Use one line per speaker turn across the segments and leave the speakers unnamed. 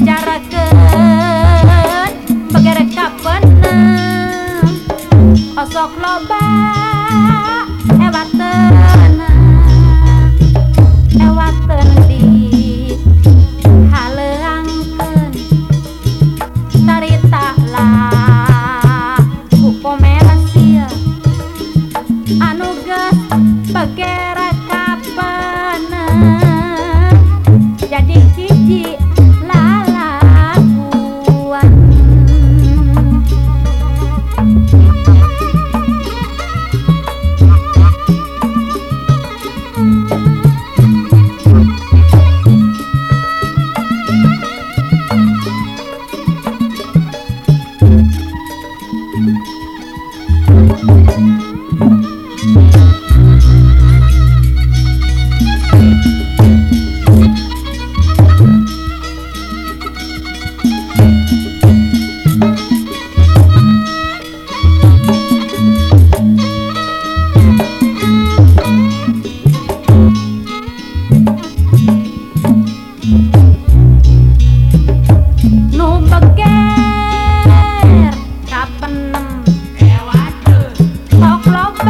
dicarakan bergerek kapan osok loba ewaten ewaten di haleangkeun carita lah. Komersil anu geus bergerek kapan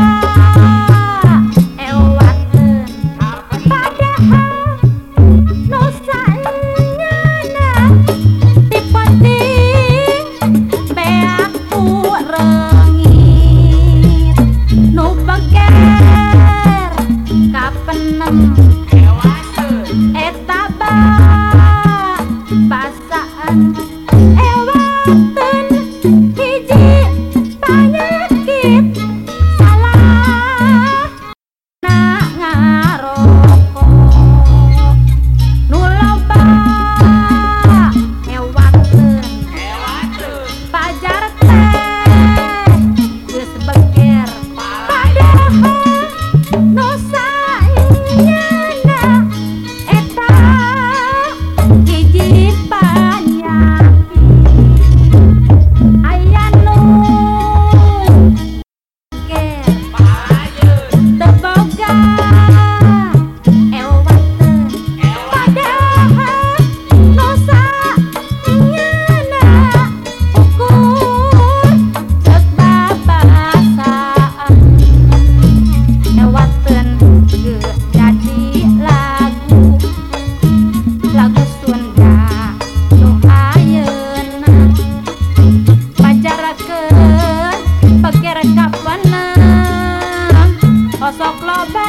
Thank you.